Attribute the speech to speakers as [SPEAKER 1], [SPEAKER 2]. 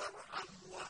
[SPEAKER 1] وَارْحَمْ وَأَنتَ